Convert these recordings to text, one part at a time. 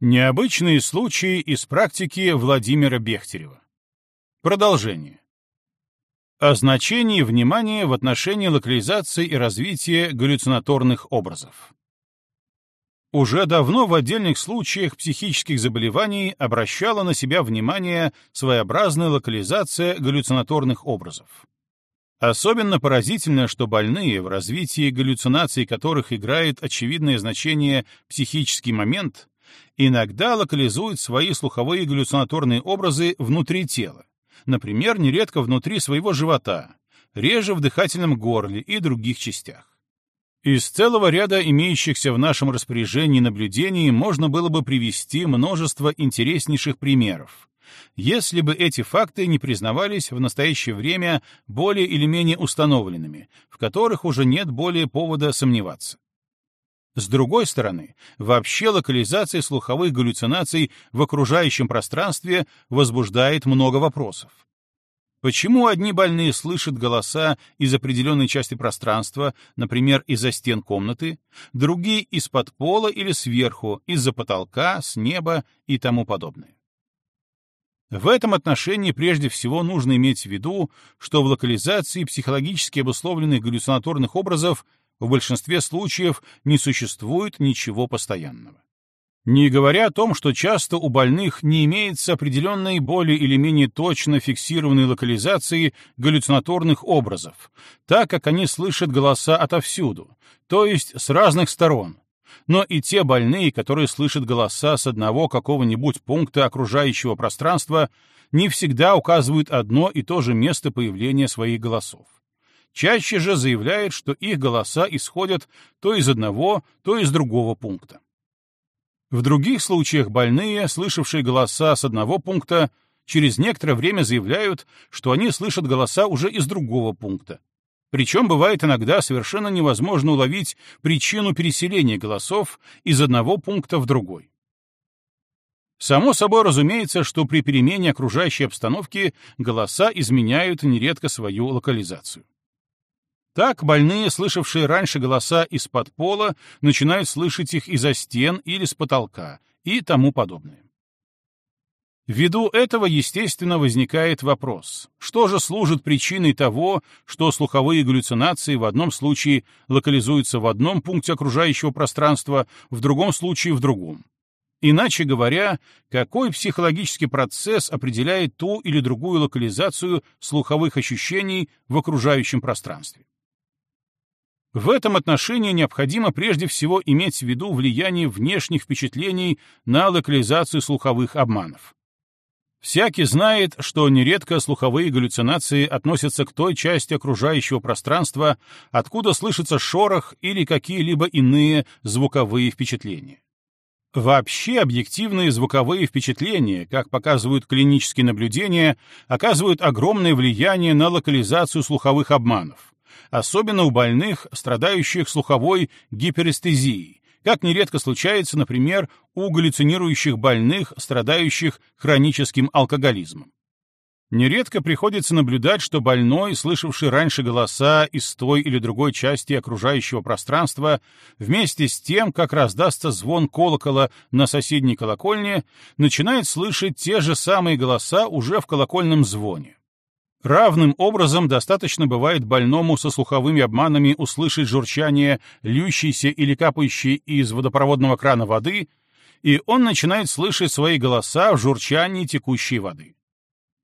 Необычные случаи из практики Владимира Бехтерева. Продолжение. О значении внимания в отношении локализации и развития галлюцинаторных образов. Уже давно в отдельных случаях психических заболеваний обращала на себя внимание своеобразная локализация галлюцинаторных образов. Особенно поразительно, что больные, в развитии галлюцинаций которых играет очевидное значение психический момент, иногда локализуют свои слуховые галлюцинаторные образы внутри тела, например, нередко внутри своего живота, реже в дыхательном горле и других частях. Из целого ряда имеющихся в нашем распоряжении наблюдений можно было бы привести множество интереснейших примеров, если бы эти факты не признавались в настоящее время более или менее установленными, в которых уже нет более повода сомневаться. С другой стороны, вообще локализация слуховых галлюцинаций в окружающем пространстве возбуждает много вопросов. Почему одни больные слышат голоса из определенной части пространства, например, из-за стен комнаты, другие из-под пола или сверху, из-за потолка, с неба и тому подобное? В этом отношении прежде всего нужно иметь в виду, что в локализации психологически обусловленных галлюцинаторных образов в большинстве случаев не существует ничего постоянного. Не говоря о том, что часто у больных не имеется определенной более или менее точно фиксированной локализации галлюцинаторных образов, так как они слышат голоса отовсюду, то есть с разных сторон. Но и те больные, которые слышат голоса с одного какого-нибудь пункта окружающего пространства, не всегда указывают одно и то же место появления своих голосов чаще же заявляет, что их голоса исходят то из одного, то из другого пункта. В других случаях больные, слышавшие голоса с одного пункта, через некоторое время заявляют, что они слышат голоса уже из другого пункта. Причем бывает иногда совершенно невозможно уловить причину переселения голосов из одного пункта в другой. Само собой разумеется, что при перемене окружающей обстановки голоса изменяют нередко свою локализацию. Так больные, слышавшие раньше голоса из-под пола, начинают слышать их из-за стен или с потолка и тому подобное. Ввиду этого, естественно, возникает вопрос, что же служит причиной того, что слуховые галлюцинации в одном случае локализуются в одном пункте окружающего пространства, в другом случае в другом. Иначе говоря, какой психологический процесс определяет ту или другую локализацию слуховых ощущений в окружающем пространстве? В этом отношении необходимо прежде всего иметь в виду влияние внешних впечатлений на локализацию слуховых обманов. Всякий знает, что нередко слуховые галлюцинации относятся к той части окружающего пространства, откуда слышится шорох или какие-либо иные звуковые впечатления. Вообще объективные звуковые впечатления, как показывают клинические наблюдения, оказывают огромное влияние на локализацию слуховых обманов особенно у больных, страдающих слуховой гиперэстезией, как нередко случается, например, у галлюцинирующих больных, страдающих хроническим алкоголизмом. Нередко приходится наблюдать, что больной, слышавший раньше голоса из той или другой части окружающего пространства, вместе с тем, как раздастся звон колокола на соседней колокольне, начинает слышать те же самые голоса уже в колокольном звоне. Равным образом достаточно бывает больному со слуховыми обманами услышать журчание льющейся или капающей из водопроводного крана воды, и он начинает слышать свои голоса в журчании текущей воды.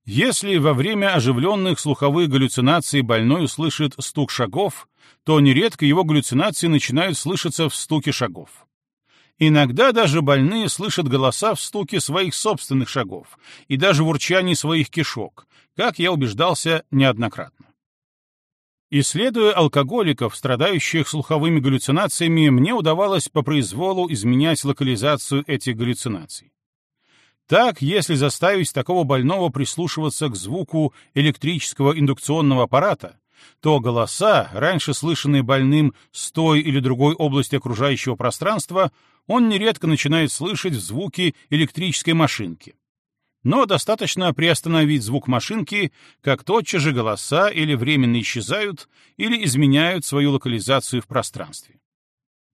Если во время оживленных слуховых галлюцинаций больной услышит стук шагов, то нередко его галлюцинации начинают слышаться в стуке шагов. Иногда даже больные слышат голоса в стуке своих собственных шагов и даже в урчании своих кишок, как я убеждался неоднократно. Исследуя алкоголиков, страдающих слуховыми галлюцинациями, мне удавалось по произволу изменять локализацию этих галлюцинаций. Так, если заставить такого больного прислушиваться к звуку электрического индукционного аппарата, то голоса, раньше слышанные больным с той или другой области окружающего пространства, он нередко начинает слышать в звуке электрической машинки. Но достаточно приостановить звук машинки, как тотчас же голоса или временно исчезают, или изменяют свою локализацию в пространстве.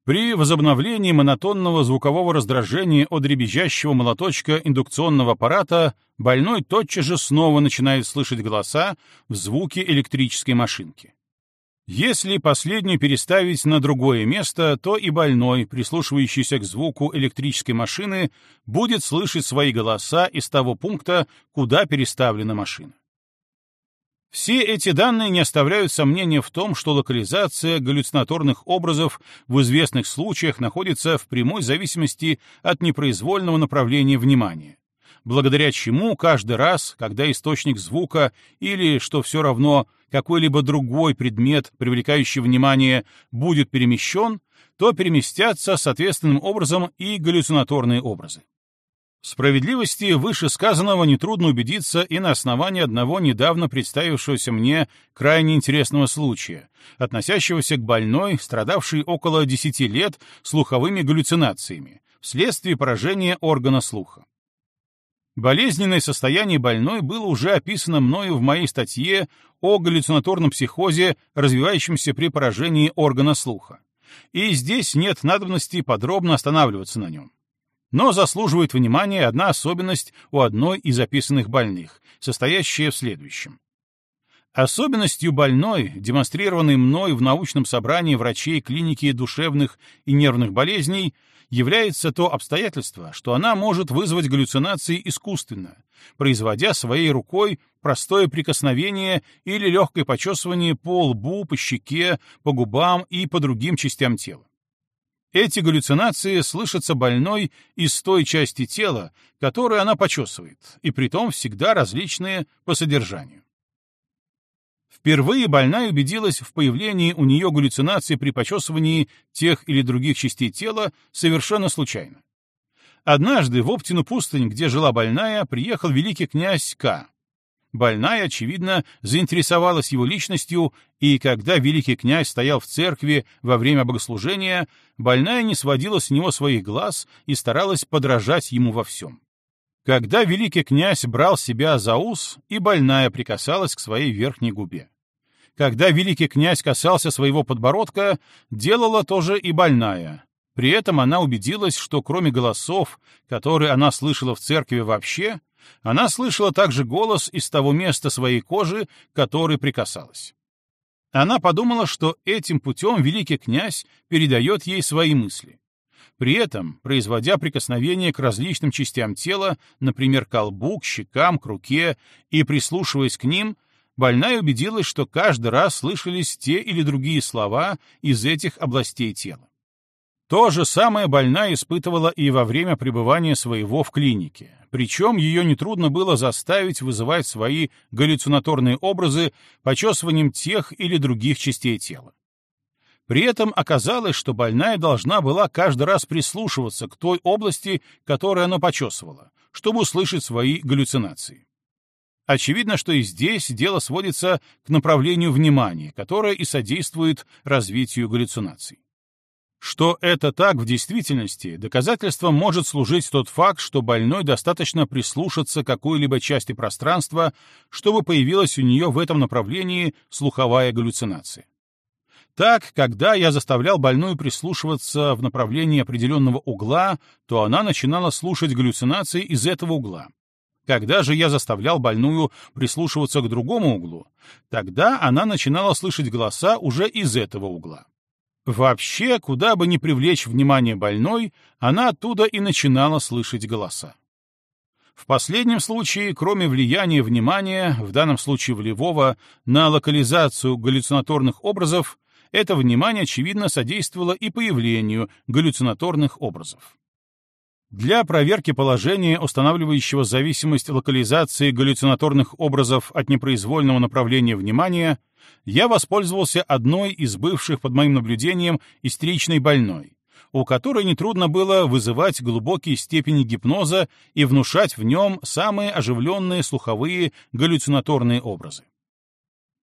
При возобновлении монотонного звукового раздражения от дребезжащего молоточка индукционного аппарата больной тотчас же снова начинает слышать голоса в звуке электрической машинки. Если последнюю переставить на другое место, то и больной, прислушивающийся к звуку электрической машины, будет слышать свои голоса из того пункта, куда переставлена машина. Все эти данные не оставляют сомнения в том, что локализация галлюцинаторных образов в известных случаях находится в прямой зависимости от непроизвольного направления внимания, благодаря чему каждый раз, когда источник звука или, что все равно, какой-либо другой предмет, привлекающий внимание, будет перемещен, то переместятся соответственным образом и галлюцинаторные образы. В справедливости вышесказанного нетрудно убедиться и на основании одного недавно представившегося мне крайне интересного случая, относящегося к больной, страдавшей около 10 лет слуховыми галлюцинациями, вследствие поражения органа слуха. Болезненное состояние больной было уже описано мною в моей статье о галлюцинаторном психозе, развивающемся при поражении органа слуха. И здесь нет надобности подробно останавливаться на нем. Но заслуживает внимания одна особенность у одной из описанных больных, состоящая в следующем. Особенностью больной, демонстрированной мной в научном собрании врачей клиники душевных и нервных болезней, является то обстоятельство, что она может вызвать галлюцинации искусственно, производя своей рукой простое прикосновение или легкое почесывание по лбу, по щеке, по губам и по другим частям тела. Эти галлюцинации слышатся больной из той части тела, которую она почесывает, и притом всегда различные по содержанию. Впервые больная убедилась в появлении у нее галлюцинаций при почесывании тех или других частей тела совершенно случайно. Однажды в Оптину пустынь, где жила больная, приехал великий князь К. Больная, очевидно, заинтересовалась его личностью, и когда великий князь стоял в церкви во время богослужения, больная не сводила с него своих глаз и старалась подражать ему во всем. Когда великий князь брал себя за ус, и больная прикасалась к своей верхней губе. Когда великий князь касался своего подбородка, делала тоже и больная. При этом она убедилась, что кроме голосов, которые она слышала в церкви вообще, она слышала также голос из того места своей кожи, который прикасалась. Она подумала, что этим путем великий князь передает ей свои мысли. При этом, производя прикосновение к различным частям тела, например, к колбу, к щекам, к руке, и прислушиваясь к ним, больная убедилась, что каждый раз слышались те или другие слова из этих областей тела. То же самое больная испытывала и во время пребывания своего в клинике, причем ее нетрудно было заставить вызывать свои галлюцинаторные образы почесыванием тех или других частей тела. При этом оказалось, что больная должна была каждый раз прислушиваться к той области, которую она почесывала, чтобы услышать свои галлюцинации. Очевидно, что и здесь дело сводится к направлению внимания, которое и содействует развитию галлюцинаций. Что это так в действительности, доказательством может служить тот факт, что больной достаточно прислушаться к какой-либо части пространства, чтобы появилась у нее в этом направлении слуховая галлюцинация. Так, когда я заставлял больную прислушиваться в направлении определенного угла, то она начинала слушать галлюцинации из этого угла. Когда же я заставлял больную прислушиваться к другому углу, тогда она начинала слышать голоса уже из этого угла. Вообще, куда бы ни привлечь внимание больной, она оттуда и начинала слышать голоса. В последнем случае, кроме влияния внимания, в данном случае волевого, на локализацию галлюцинаторных образов, это внимание, очевидно, содействовало и появлению галлюцинаторных образов. Для проверки положения, устанавливающего зависимость локализации галлюцинаторных образов от непроизвольного направления внимания, я воспользовался одной из бывших под моим наблюдением истеричной больной, у которой нетрудно было вызывать глубокие степени гипноза и внушать в нем самые оживленные слуховые галлюцинаторные образы.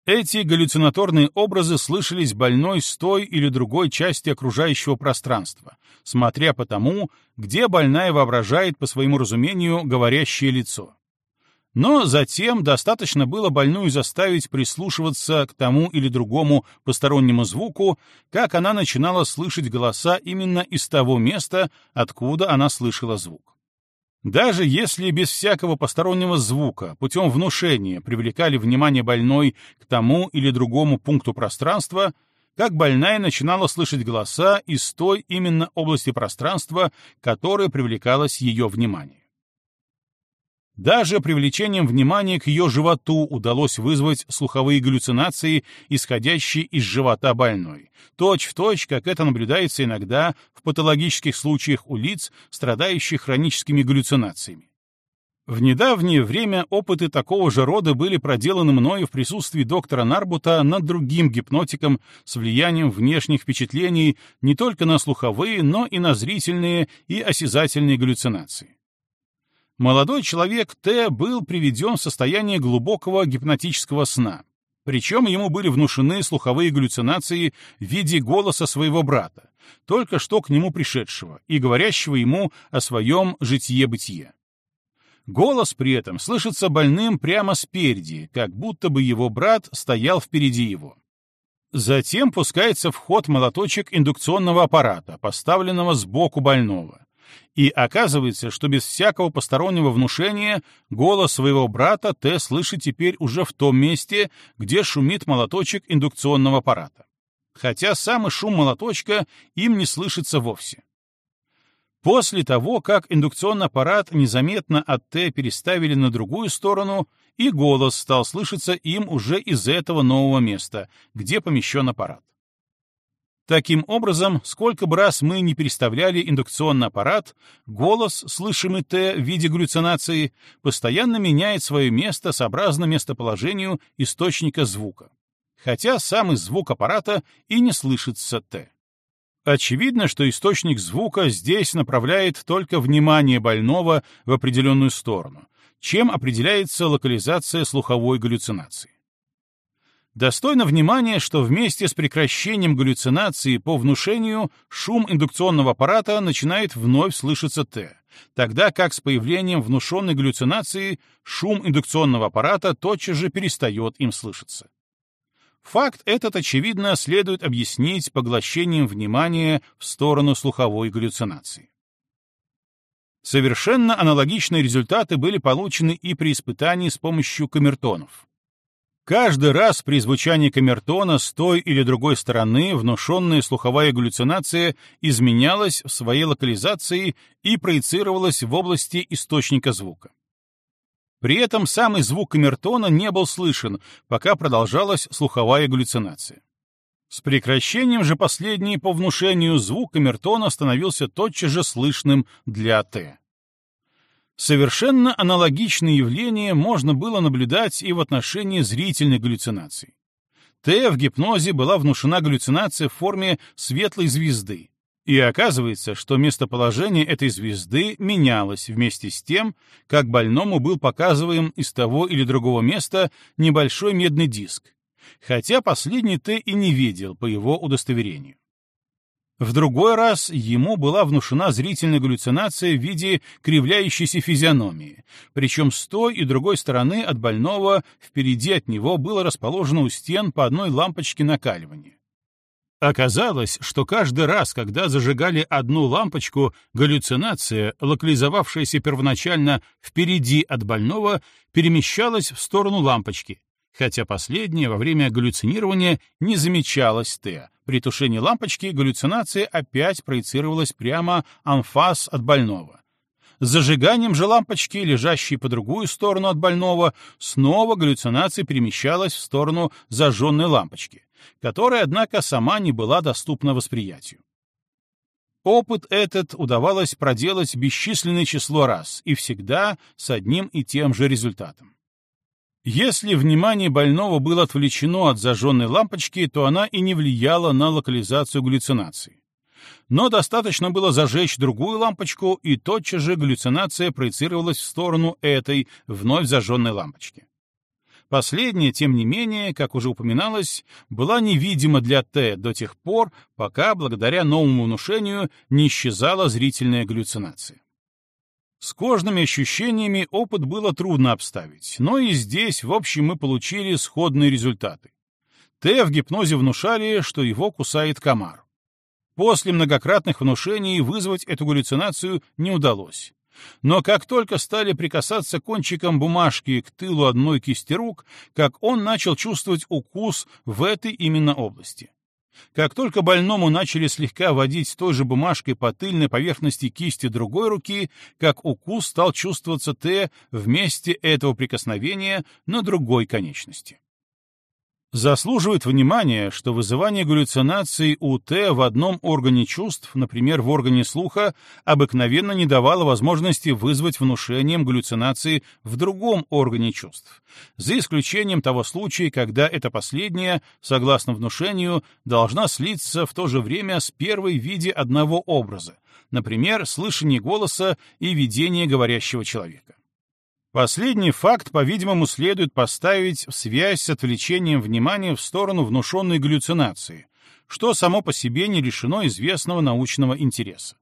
Эти галлюцинаторные образы слышались больной с той или другой части окружающего пространства, смотря по тому, где больная воображает по своему разумению говорящее лицо. Но затем достаточно было больную заставить прислушиваться к тому или другому постороннему звуку, как она начинала слышать голоса именно из того места, откуда она слышала звук. Даже если без всякого постороннего звука, путем внушения привлекали внимание больной к тому или другому пункту пространства, как больная начинала слышать голоса из той именно области пространства, которая привлекалась ее внимание. Даже привлечением внимания к ее животу удалось вызвать слуховые галлюцинации, исходящие из живота больной, точь в точь, как это наблюдается иногда в патологических случаях у лиц, страдающих хроническими галлюцинациями. В недавнее время опыты такого же рода были проделаны мною в присутствии доктора Нарбута над другим гипнотиком с влиянием внешних впечатлений не только на слуховые, но и на зрительные и осязательные галлюцинации. Молодой человек Т был приведен в состояние глубокого гипнотического сна. Причем ему были внушены слуховые галлюцинации в виде голоса своего брата, только что к нему пришедшего и говорящего ему о своем житье-бытие. Голос при этом слышится больным прямо спереди, как будто бы его брат стоял впереди его. Затем пускается в ход молоточек индукционного аппарата, поставленного сбоку больного. И оказывается, что без всякого постороннего внушения голос своего брата Т слышит теперь уже в том месте, где шумит молоточек индукционного аппарата. Хотя самый шум молоточка им не слышится вовсе. После того, как индукционный аппарат незаметно от Т переставили на другую сторону, и голос стал слышаться им уже из этого нового места, где помещен аппарат. Таким образом, сколько бы раз мы не переставляли индукционный аппарат, голос, слышимый Т в виде галлюцинации, постоянно меняет свое место сообразно местоположению источника звука, хотя самый звук аппарата и не слышится Т. Очевидно, что источник звука здесь направляет только внимание больного в определенную сторону, чем определяется локализация слуховой галлюцинации. Достойно внимания, что вместе с прекращением галлюцинации по внушению шум индукционного аппарата начинает вновь слышаться Т, тогда как с появлением внушенной галлюцинации шум индукционного аппарата тотчас же перестает им слышаться. Факт этот, очевидно, следует объяснить поглощением внимания в сторону слуховой галлюцинации. Совершенно аналогичные результаты были получены и при испытании с помощью камертонов. Каждый раз при звучании камертона с той или другой стороны внушенная слуховая галлюцинация изменялась в своей локализации и проецировалась в области источника звука. При этом самый звук камертона не был слышен, пока продолжалась слуховая галлюцинация. С прекращением же последней по внушению звук камертона становился тотчас же слышным для Т. Совершенно аналогичные явления можно было наблюдать и в отношении зрительных галлюцинаций. Т в гипнозе была внушена галлюцинация в форме светлой звезды, и оказывается, что местоположение этой звезды менялось вместе с тем, как больному был показываем из того или другого места небольшой медный диск, хотя последний Т и не видел по его удостоверению. В другой раз ему была внушена зрительная галлюцинация в виде кривляющейся физиономии, причем с той и другой стороны от больного впереди от него было расположено у стен по одной лампочке накаливания. Оказалось, что каждый раз, когда зажигали одну лампочку, галлюцинация, локализовавшаяся первоначально впереди от больного, перемещалась в сторону лампочки, хотя последнее во время галлюцинирования не замечалось Т. При тушении лампочки галлюцинация опять проецировалась прямо анфас от больного. С зажиганием же лампочки, лежащей по другую сторону от больного, снова галлюцинация перемещалась в сторону зажженной лампочки, которая, однако, сама не была доступна восприятию. Опыт этот удавалось проделать бесчисленное число раз и всегда с одним и тем же результатом. Если внимание больного было отвлечено от зажженной лампочки, то она и не влияла на локализацию галлюцинации. Но достаточно было зажечь другую лампочку, и тотчас же галлюцинация проецировалась в сторону этой вновь зажженной лампочки. Последняя, тем не менее, как уже упоминалось, была невидима для Т до тех пор, пока, благодаря новому внушению, не исчезала зрительная галлюцинация. С кожными ощущениями опыт было трудно обставить, но и здесь, в общем, мы получили сходные результаты. Т в гипнозе внушали, что его кусает комар. После многократных внушений вызвать эту галлюцинацию не удалось. Но как только стали прикасаться кончиком бумажки к тылу одной кисти рук, как он начал чувствовать укус в этой именно области. Как только больному начали слегка водить той же бумажкой по тыльной поверхности кисти другой руки, как укус стал чувствоваться Т в месте этого прикосновения на другой конечности. Заслуживает внимания, что вызывание галлюцинаций у Т в одном органе чувств, например, в органе слуха, обыкновенно не давало возможности вызвать внушением галлюцинации в другом органе чувств, за исключением того случая, когда это последнее, согласно внушению, должна слиться в то же время с первой в виде одного образа, например, слышание голоса и видение говорящего человека. Последний факт, по-видимому, следует поставить в связь с отвлечением внимания в сторону внушенной галлюцинации, что само по себе не лишено известного научного интереса.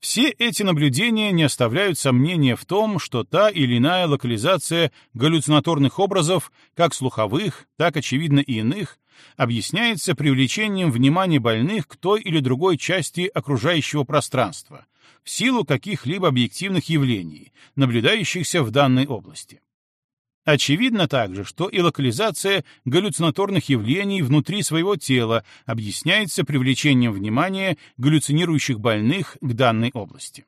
Все эти наблюдения не оставляют сомнения в том, что та или иная локализация галлюцинаторных образов, как слуховых, так, очевидно, и иных, объясняется привлечением внимания больных к той или другой части окружающего пространства, в силу каких-либо объективных явлений, наблюдающихся в данной области. Очевидно также, что и локализация галлюцинаторных явлений внутри своего тела объясняется привлечением внимания галлюцинирующих больных к данной области.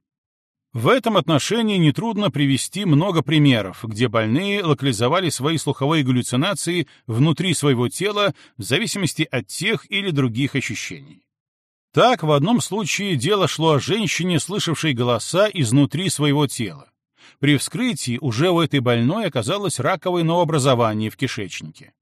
В этом отношении нетрудно привести много примеров, где больные локализовали свои слуховые галлюцинации внутри своего тела в зависимости от тех или других ощущений. Так, в одном случае дело шло о женщине, слышавшей голоса изнутри своего тела. При вскрытии уже у этой больной оказалось раковое новообразование в кишечнике.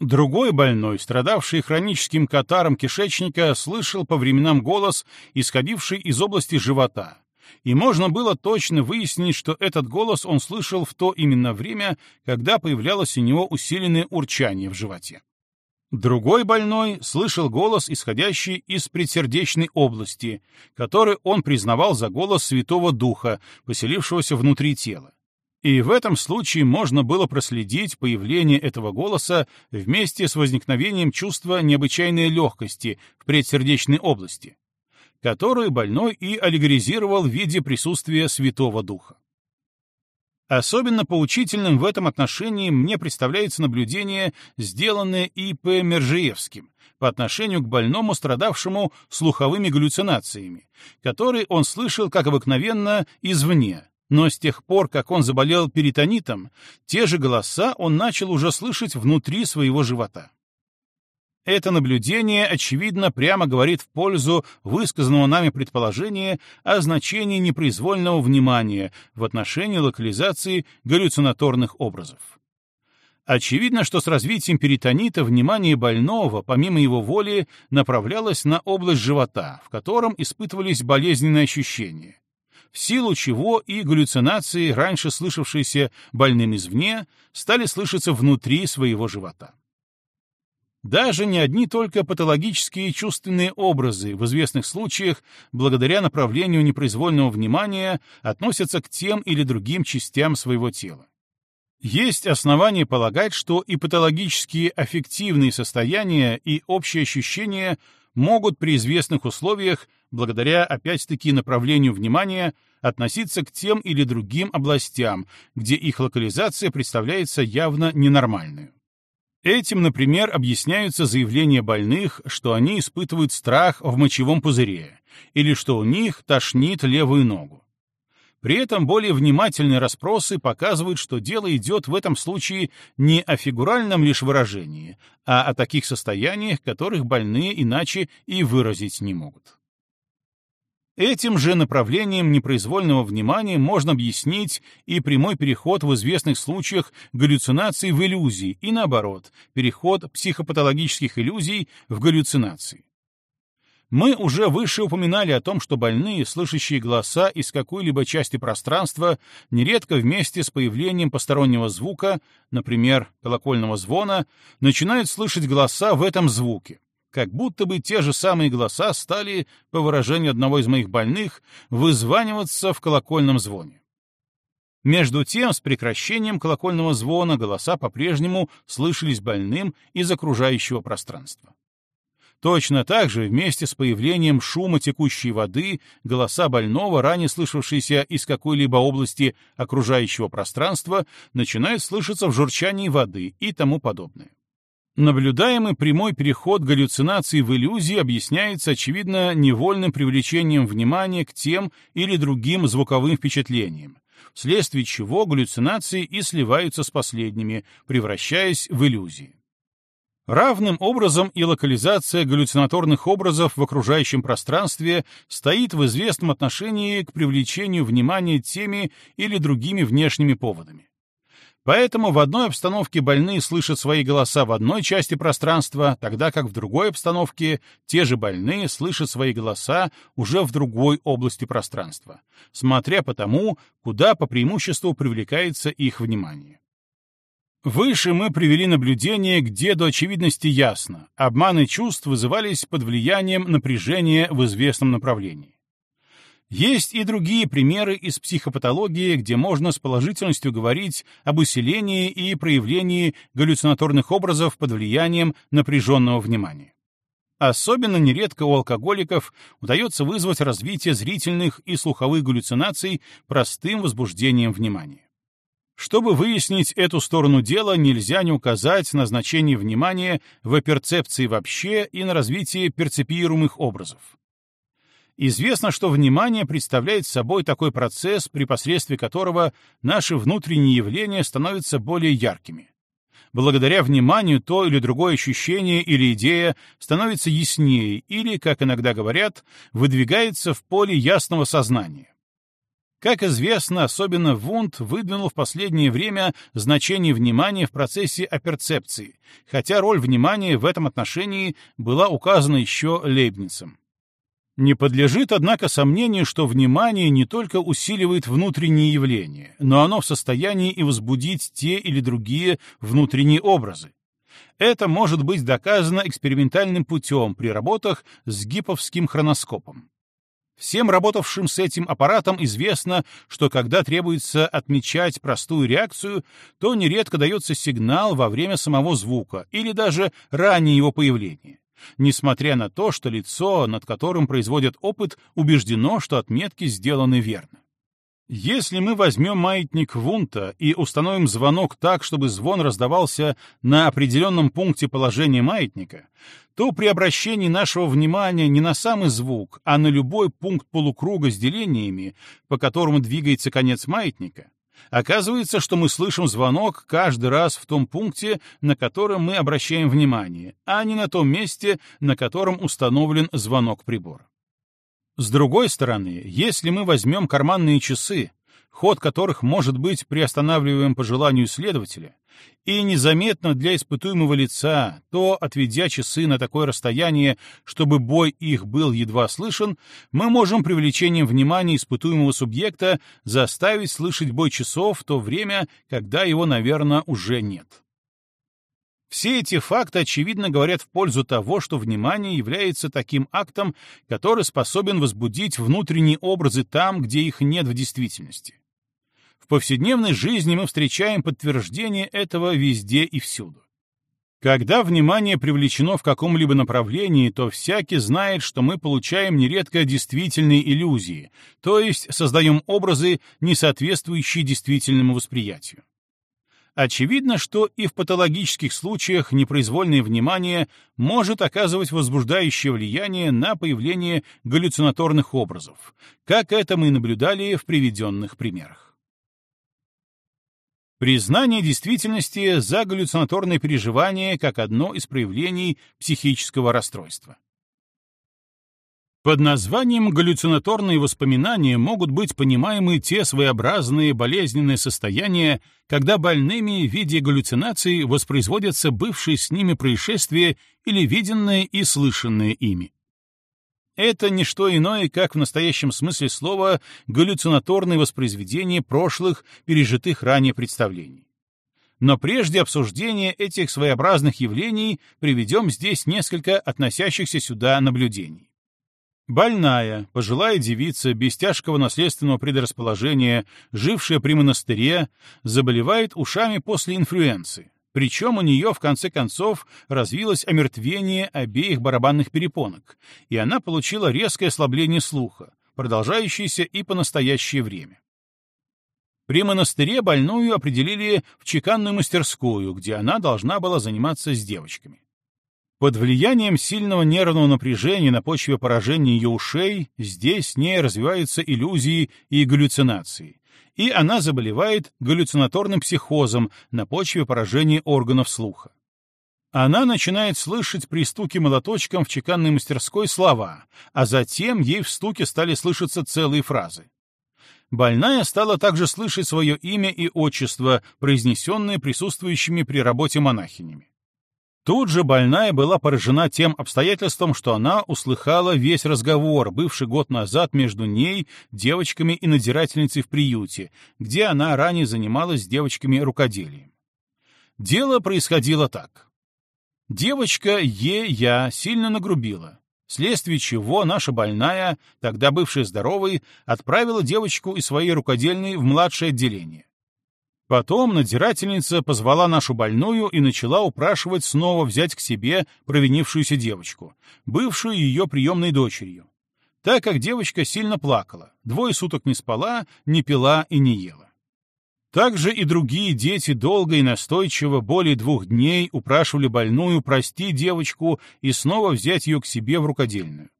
Другой больной, страдавший хроническим катаром кишечника, слышал по временам голос, исходивший из области живота, и можно было точно выяснить, что этот голос он слышал в то именно время, когда появлялось у него усиленное урчание в животе. Другой больной слышал голос, исходящий из предсердечной области, который он признавал за голос Святого Духа, поселившегося внутри тела. И в этом случае можно было проследить появление этого голоса вместе с возникновением чувства необычайной легкости в предсердечной области, которую больной и аллегоризировал в виде присутствия Святого Духа. Особенно поучительным в этом отношении мне представляется наблюдение, сделанное И.П. Мержиевским по отношению к больному, страдавшему слуховыми галлюцинациями, которые он слышал, как обыкновенно, извне, но с тех пор, как он заболел перитонитом, те же голоса он начал уже слышать внутри своего живота. Это наблюдение, очевидно, прямо говорит в пользу высказанного нами предположения о значении непроизвольного внимания в отношении локализации галлюцинаторных образов. Очевидно, что с развитием перитонита внимание больного, помимо его воли, направлялось на область живота, в котором испытывались болезненные ощущения, в силу чего и галлюцинации, раньше слышавшиеся больным извне, стали слышаться внутри своего живота. Даже не одни только патологические чувственные образы в известных случаях, благодаря направлению непроизвольного внимания, относятся к тем или другим частям своего тела. Есть основания полагать, что и патологические аффективные состояния и общие ощущения могут при известных условиях, благодаря опять-таки направлению внимания, относиться к тем или другим областям, где их локализация представляется явно ненормальной. Этим, например, объясняются заявления больных, что они испытывают страх в мочевом пузыре или что у них тошнит левую ногу. При этом более внимательные расспросы показывают, что дело идет в этом случае не о фигуральном лишь выражении, а о таких состояниях, которых больные иначе и выразить не могут. Этим же направлением непроизвольного внимания можно объяснить и прямой переход в известных случаях галлюцинаций в иллюзии, и наоборот, переход психопатологических иллюзий в галлюцинации. Мы уже выше упоминали о том, что больные, слышащие голоса из какой-либо части пространства, нередко вместе с появлением постороннего звука, например, колокольного звона, начинают слышать голоса в этом звуке, как будто бы те же самые голоса стали, по выражению одного из моих больных, вызваниваться в колокольном звоне. Между тем, с прекращением колокольного звона голоса по-прежнему слышались больным из окружающего пространства. Точно так же, вместе с появлением шума текущей воды, голоса больного, ранее слышавшиеся из какой-либо области окружающего пространства, начинают слышаться в журчании воды и тому подобное. Наблюдаемый прямой переход галлюцинаций в иллюзии объясняется, очевидно, невольным привлечением внимания к тем или другим звуковым впечатлениям, вследствие чего галлюцинации и сливаются с последними, превращаясь в иллюзии. Равным образом и локализация галлюцинаторных образов в окружающем пространстве стоит в известном отношении к привлечению внимания теми или другими внешними поводами. Поэтому в одной обстановке больные слышат свои голоса в одной части пространства, тогда как в другой обстановке те же больные слышат свои голоса уже в другой области пространства, смотря по тому, куда по преимуществу привлекается их внимание. Выше мы привели наблюдение, где до очевидности ясно, обманы чувств вызывались под влиянием напряжения в известном направлении. Есть и другие примеры из психопатологии, где можно с положительностью говорить об усилении и проявлении галлюцинаторных образов под влиянием напряженного внимания. Особенно нередко у алкоголиков удается вызвать развитие зрительных и слуховых галлюцинаций простым возбуждением внимания. Чтобы выяснить эту сторону дела, нельзя не указать на значение внимания в перцепции вообще и на развитие перцепируемых образов. Известно, что внимание представляет собой такой процесс, при посредстве которого наши внутренние явления становятся более яркими. Благодаря вниманию то или другое ощущение или идея становится яснее или, как иногда говорят, выдвигается в поле ясного сознания. Как известно, особенно Вунд выдвинул в последнее время значение внимания в процессе оперцепции, хотя роль внимания в этом отношении была указана еще Лейбницем. Не подлежит, однако, сомнению, что внимание не только усиливает внутренние явления, но оно в состоянии и возбудить те или другие внутренние образы. Это может быть доказано экспериментальным путем при работах с гиповским хроноскопом. Всем работавшим с этим аппаратом известно, что когда требуется отмечать простую реакцию, то нередко дается сигнал во время самого звука или даже ранее его появления, несмотря на то, что лицо, над которым производят опыт, убеждено, что отметки сделаны верно. Если мы возьмем маятник Вунта и установим звонок так, чтобы звон раздавался на определенном пункте положения маятника, то при обращении нашего внимания не на самый звук, а на любой пункт полукруга с делениями, по которому двигается конец маятника, оказывается, что мы слышим звонок каждый раз в том пункте, на котором мы обращаем внимание, а не на том месте, на котором установлен звонок прибора. С другой стороны, если мы возьмем карманные часы, ход которых может быть приостанавливаем по желанию следователя, и незаметно для испытуемого лица, то, отведя часы на такое расстояние, чтобы бой их был едва слышен, мы можем привлечением внимания испытуемого субъекта заставить слышать бой часов в то время, когда его, наверное, уже нет. Все эти факты, очевидно, говорят в пользу того, что внимание является таким актом, который способен возбудить внутренние образы там, где их нет в действительности. В повседневной жизни мы встречаем подтверждение этого везде и всюду. Когда внимание привлечено в каком-либо направлении, то всякий знает, что мы получаем нередко действительные иллюзии, то есть создаем образы, не соответствующие действительному восприятию. Очевидно, что и в патологических случаях непроизвольное внимание может оказывать возбуждающее влияние на появление галлюцинаторных образов, как это мы наблюдали в приведенных примерах. Признание действительности за галлюцинаторное переживание как одно из проявлений психического расстройства. Под названием галлюцинаторные воспоминания могут быть понимаемы те своеобразные болезненные состояния, когда больными в виде галлюцинаций воспроизводятся бывшие с ними происшествия или виденные и слышанные ими. Это не что иное, как в настоящем смысле слова галлюцинаторные воспроизведения прошлых, пережитых ранее представлений. Но прежде обсуждения этих своеобразных явлений приведем здесь несколько относящихся сюда наблюдений. Больная, пожилая девица без тяжкого наследственного предрасположения, жившая при монастыре, заболевает ушами после инфлюенции. Причем у нее, в конце концов, развилось омертвение обеих барабанных перепонок, и она получила резкое ослабление слуха, продолжающееся и по настоящее время. При монастыре больную определили в чеканную мастерскую, где она должна была заниматься с девочками. Под влиянием сильного нервного напряжения на почве поражения ее ушей здесь с ней развиваются иллюзии и галлюцинации, и она заболевает галлюцинаторным психозом на почве поражения органов слуха. Она начинает слышать при стуке молоточком в чеканной мастерской слова, а затем ей в стуке стали слышаться целые фразы. Больная стала также слышать свое имя и отчество, произнесенные присутствующими при работе монахинями. Тут же больная была поражена тем обстоятельством, что она услыхала весь разговор, бывший год назад между ней, девочками и надзирательницей в приюте, где она ранее занималась с девочками рукоделием. Дело происходило так. Девочка Е. Я сильно нагрубила, вследствие чего наша больная, тогда бывшая здоровой, отправила девочку из своей рукодельной в младшее отделение. Потом надзирательница позвала нашу больную и начала упрашивать снова взять к себе провинившуюся девочку, бывшую ее приемной дочерью, так как девочка сильно плакала, двое суток не спала, не пила и не ела. Также и другие дети долго и настойчиво, более двух дней, упрашивали больную простить девочку и снова взять ее к себе в рукодельную.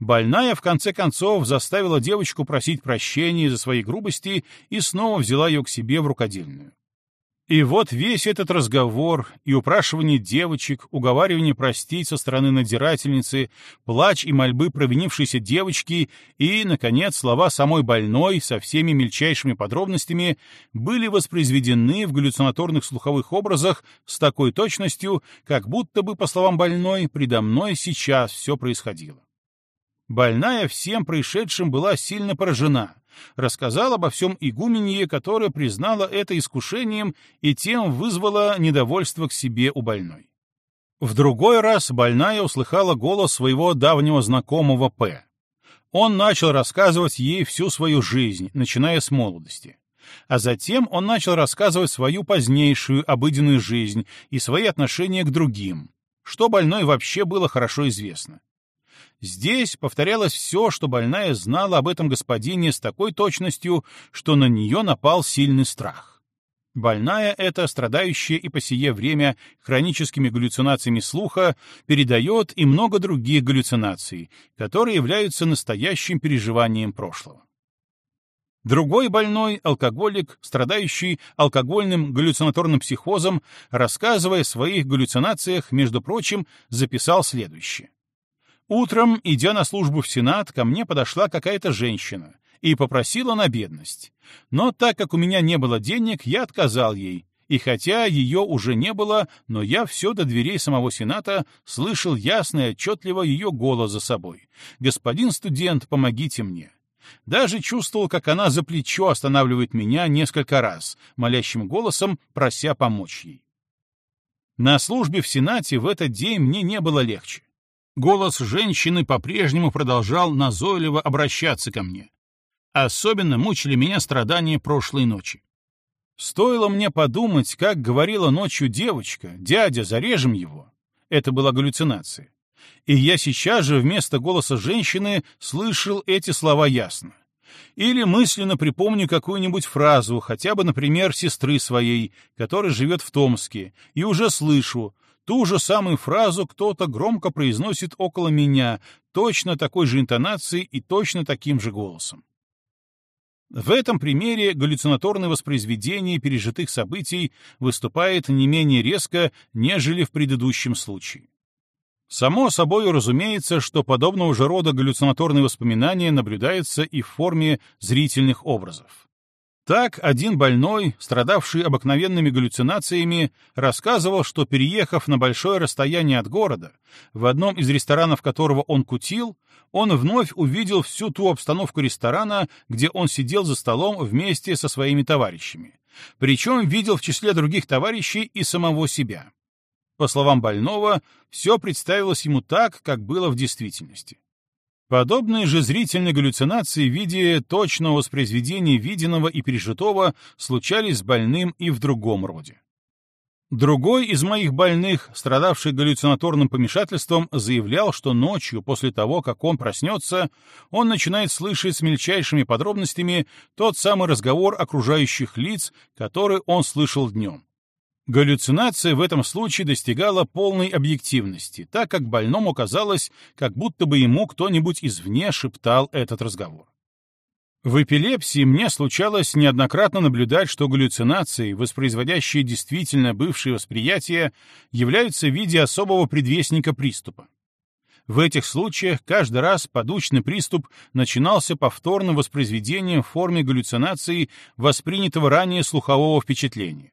Больная, в конце концов, заставила девочку просить прощения за свои грубости и снова взяла ее к себе в рукодельную. И вот весь этот разговор и упрашивание девочек, уговаривание простить со стороны надзирательницы, плач и мольбы провинившейся девочки и, наконец, слова самой больной со всеми мельчайшими подробностями были воспроизведены в галлюцинаторных слуховых образах с такой точностью, как будто бы, по словам больной, предо мной сейчас все происходило. Больная всем происшедшим была сильно поражена, рассказала обо всем игуменье, которая признала это искушением и тем вызвала недовольство к себе у больной. В другой раз больная услыхала голос своего давнего знакомого П. Он начал рассказывать ей всю свою жизнь, начиная с молодости. А затем он начал рассказывать свою позднейшую обыденную жизнь и свои отношения к другим, что больной вообще было хорошо известно. Здесь повторялось все, что больная знала об этом господине с такой точностью, что на нее напал сильный страх. Больная эта, страдающая и по сие время хроническими галлюцинациями слуха, передает и много других галлюцинаций, которые являются настоящим переживанием прошлого. Другой больной, алкоголик, страдающий алкогольным галлюцинаторным психозом, рассказывая о своих галлюцинациях, между прочим, записал следующее. Утром, идя на службу в Сенат, ко мне подошла какая-то женщина и попросила на бедность. Но так как у меня не было денег, я отказал ей, и хотя ее уже не было, но я все до дверей самого Сената слышал ясно и отчетливо ее голос за собой. «Господин студент, помогите мне». Даже чувствовал, как она за плечо останавливает меня несколько раз, молящим голосом прося помочь ей. На службе в Сенате в этот день мне не было легче. Голос женщины по-прежнему продолжал назойливо обращаться ко мне. Особенно мучили меня страдания прошлой ночи. Стоило мне подумать, как говорила ночью девочка, «Дядя, зарежем его». Это была галлюцинация. И я сейчас же вместо голоса женщины слышал эти слова ясно. Или мысленно припомню какую-нибудь фразу, хотя бы, например, сестры своей, которая живет в Томске, и уже слышу, Ту же самую фразу кто-то громко произносит около меня, точно такой же интонацией и точно таким же голосом. В этом примере галлюцинаторное воспроизведение пережитых событий выступает не менее резко, нежели в предыдущем случае. Само собой разумеется, что подобного же рода галлюцинаторные воспоминания наблюдаются и в форме зрительных образов. Так один больной, страдавший обыкновенными галлюцинациями, рассказывал, что, переехав на большое расстояние от города, в одном из ресторанов которого он кутил, он вновь увидел всю ту обстановку ресторана, где он сидел за столом вместе со своими товарищами, Причем видел в числе других товарищей и самого себя. По словам больного, все представилось ему так, как было в действительности. Подобные же зрительные галлюцинации в виде точного воспроизведения виденного и пережитого случались с больным и в другом роде. Другой из моих больных, страдавший галлюцинаторным помешательством, заявлял, что ночью, после того, как он проснется, он начинает слышать с мельчайшими подробностями тот самый разговор окружающих лиц, который он слышал днем. Галлюцинация в этом случае достигала полной объективности, так как больному казалось, как будто бы ему кто-нибудь извне шептал этот разговор. В эпилепсии мне случалось неоднократно наблюдать, что галлюцинации, воспроизводящие действительно бывшие восприятия, являются в виде особого предвестника приступа. В этих случаях каждый раз подучный приступ начинался повторным воспроизведением в форме галлюцинации воспринятого ранее слухового впечатления.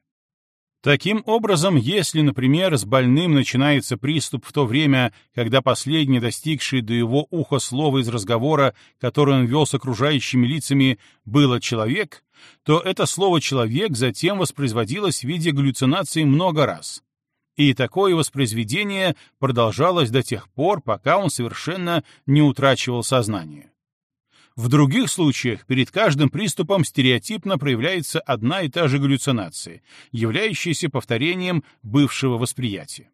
Таким образом, если, например, с больным начинается приступ в то время, когда последний, достигший до его уха слова из разговора, который он вел с окружающими лицами, было «человек», то это слово «человек» затем воспроизводилось в виде галлюцинации много раз. И такое воспроизведение продолжалось до тех пор, пока он совершенно не утрачивал сознание. В других случаях перед каждым приступом стереотипно проявляется одна и та же галлюцинация, являющаяся повторением бывшего восприятия.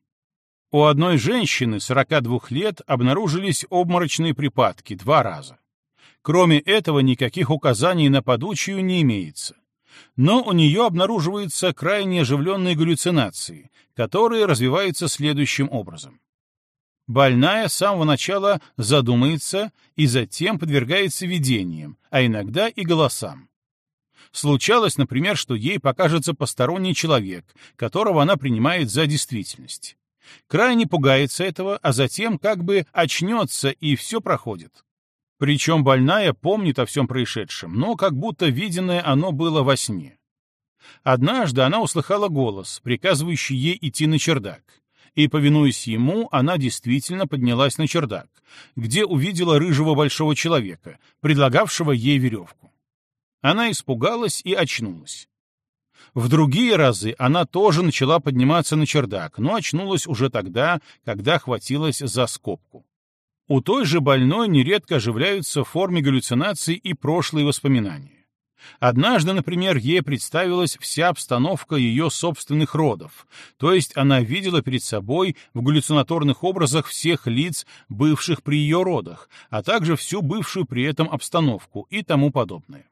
У одной женщины 42 лет обнаружились обморочные припадки два раза. Кроме этого, никаких указаний на подучию не имеется. Но у нее обнаруживаются крайне оживленные галлюцинации, которые развиваются следующим образом. Больная с самого начала задумается и затем подвергается видениям, а иногда и голосам. Случалось, например, что ей покажется посторонний человек, которого она принимает за действительность. Крайне пугается этого, а затем как бы очнется, и все проходит. Причем больная помнит о всем происшедшем, но как будто виденное оно было во сне. Однажды она услыхала голос, приказывающий ей идти на чердак и, повинуясь ему, она действительно поднялась на чердак, где увидела рыжего большого человека, предлагавшего ей веревку. Она испугалась и очнулась. В другие разы она тоже начала подниматься на чердак, но очнулась уже тогда, когда хватилась за скобку. У той же больной нередко оживляются в форме галлюцинаций и прошлые воспоминания. Однажды, например, ей представилась вся обстановка ее собственных родов, то есть она видела перед собой в галлюцинаторных образах всех лиц, бывших при ее родах, а также всю бывшую при этом обстановку и тому подобное.